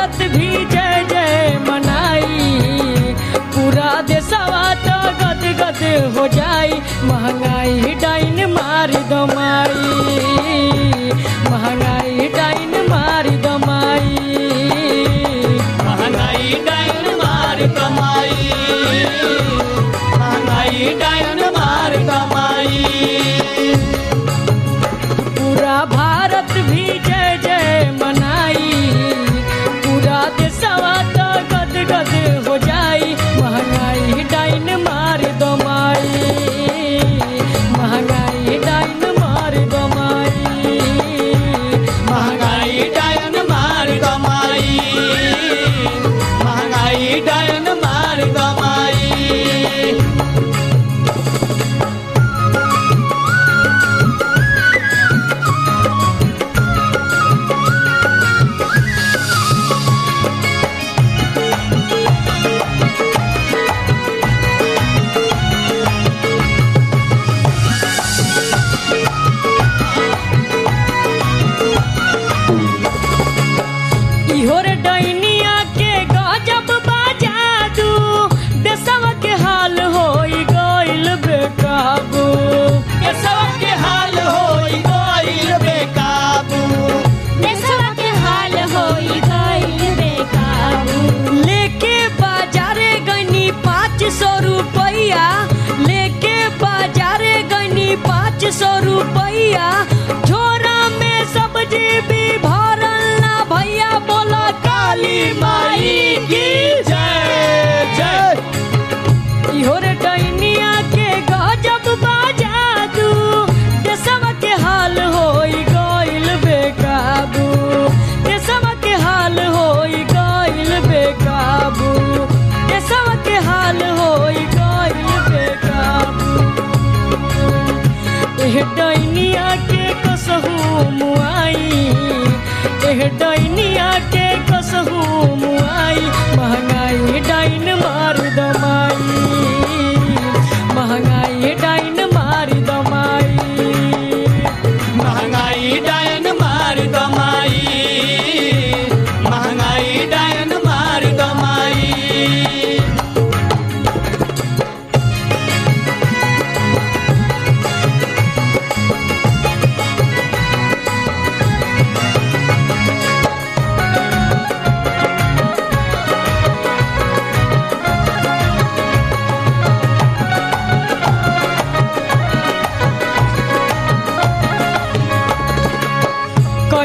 भारत भी जय जय मनाई। पूरा देशवा तो गद गद हो जाई। महँगाई डाइन मार दमाई। महँगाई डाइन मार दमाई। महँगाई डाइन मार दो महँगाई डाइन मार दो पूरा भारत भी स्वरूपैया ಹೆಡ್ಡ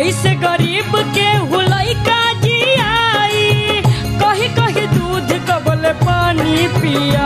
कैसे गरीब के हुलैका जियाई कही कही दूध कबल पानी पिया।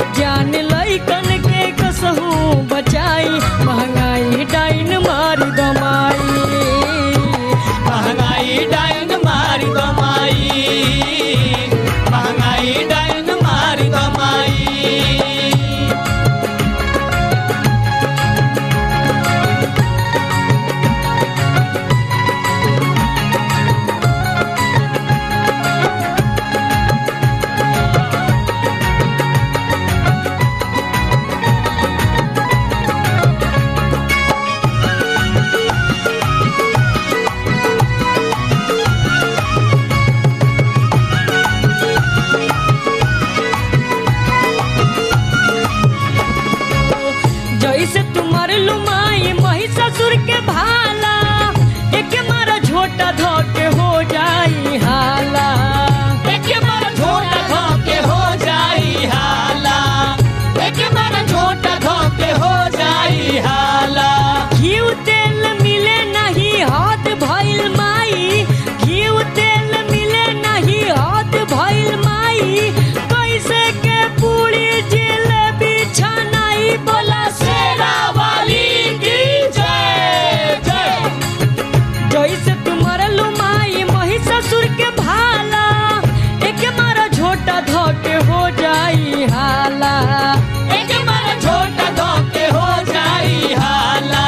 But जैसे तुम्हारे लुमाई महिषासुर के भाला। एक मारा झोटा धोके धोके हो जाई हाला। एक मन छोटा धोके हो जाई हाला।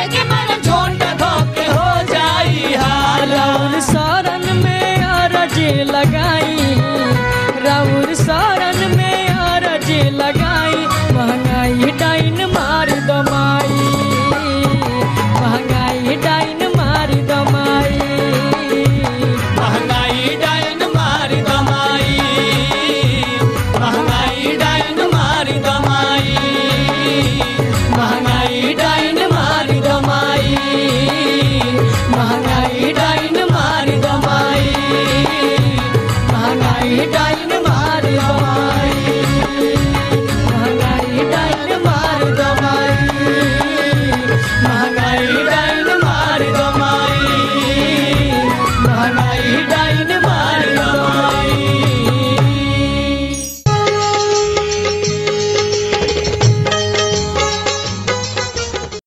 एक मन छोटा धोके हो जाई हाला। राउर शरण में अरज लगाई। राउर